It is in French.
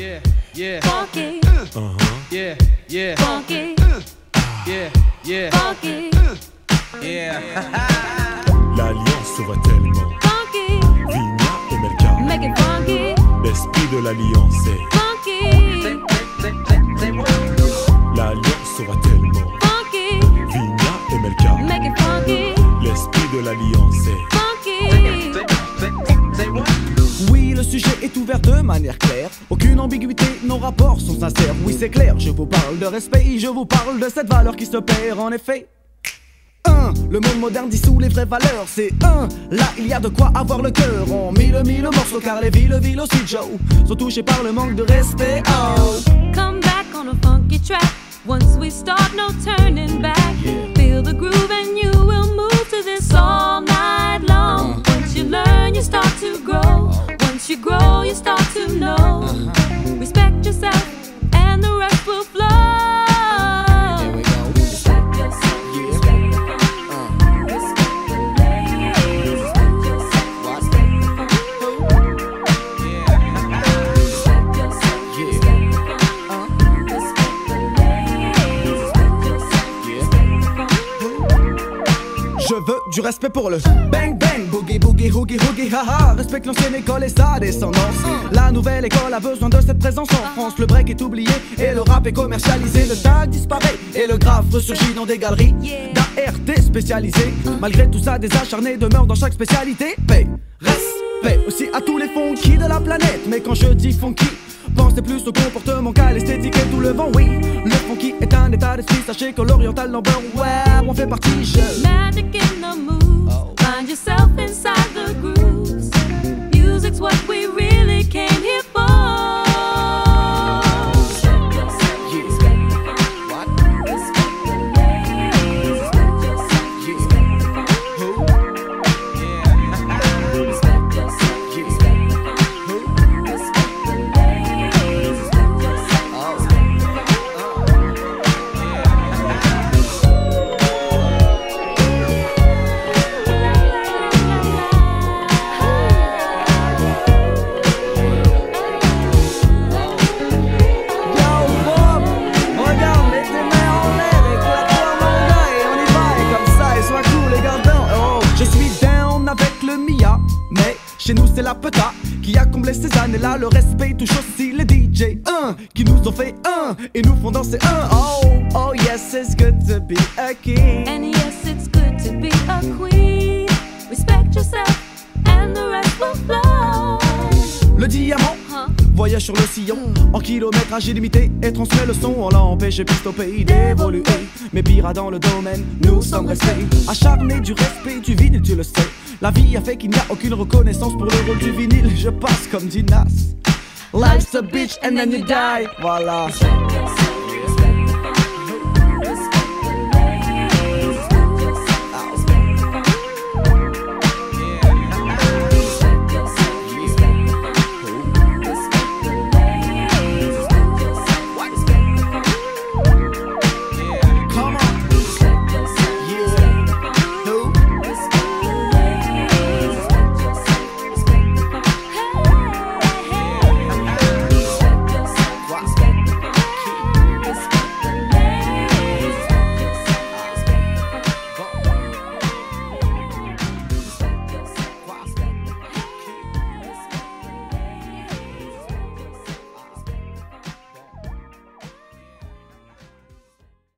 Yeah, yeah. Funky. Uh-huh. Yeah, yeah. Funky. Yeah, yeah. Funky. Yeah. L'alliance se voit tellement. Funky. Vigna et Melka. Make it funky. L'esprit de l'alliance est. Funky. L'alliance se voit tellement. Funky. Vigna et Melka. Make it funky. L'esprit de l'alliance manière claire. Aucune ambiguïté, nos rapports sont sincères. Oui, c'est clair, je vous parle de respect, je vous parle de cette valeur qui se perd en effet. 1. Le monde moderne dissout les vraies valeurs. C'est 1. Là, il y a de quoi avoir le cœur. On mille mille morceaux car les villes, villes aussi, Joe, sont touchées par le manque de respect. Oh. Come back on a funky track. Once we start, no turning back. Feel the groove and you du respect pour le bang bang, boogie boogie hoogie hoogie haha. Respecte l'ancienne école et sa descendance. La nouvelle école a besoin de cette présence en France. Le break est oublié et le rap est commercialisé. Le tag disparaît et le graphe ressurgit dans des galeries d'ART spécialisées. Malgré tout ça, des acharnés demeurent dans chaque spécialité. Paix, respect aussi à tous les funky de la planète. Mais quand je dis funky, Pensez plus au comportement qu'à l'esthétique et tout le vent, oui. Le funky est un état d'esprit, sachez que l'oriental number, ouais, on fait partie, je. Magic in the moves. Find yourself chez nous c'est la peta qui a comblé ces années-là. Le respect touche aussi les DJ, un qui nous ont fait un et nous font danser un. Oh, oh yes, it's good to be a king. And yes, it's good to be a queen. Respect yourself, and the rest will flow. Le diamant? Voyage sur le sillon en kilométrage illimité et transmet le son. On l'a empêché au pays d'évoluer. Mais pire dans le domaine, nous sommes restés acharnés du respect du vinyle, tu le sais. La vie a fait qu'il n'y a aucune reconnaissance pour le rôle du vinyle. Je passe comme dit Nas. Life's a bitch and then you die. Voilà.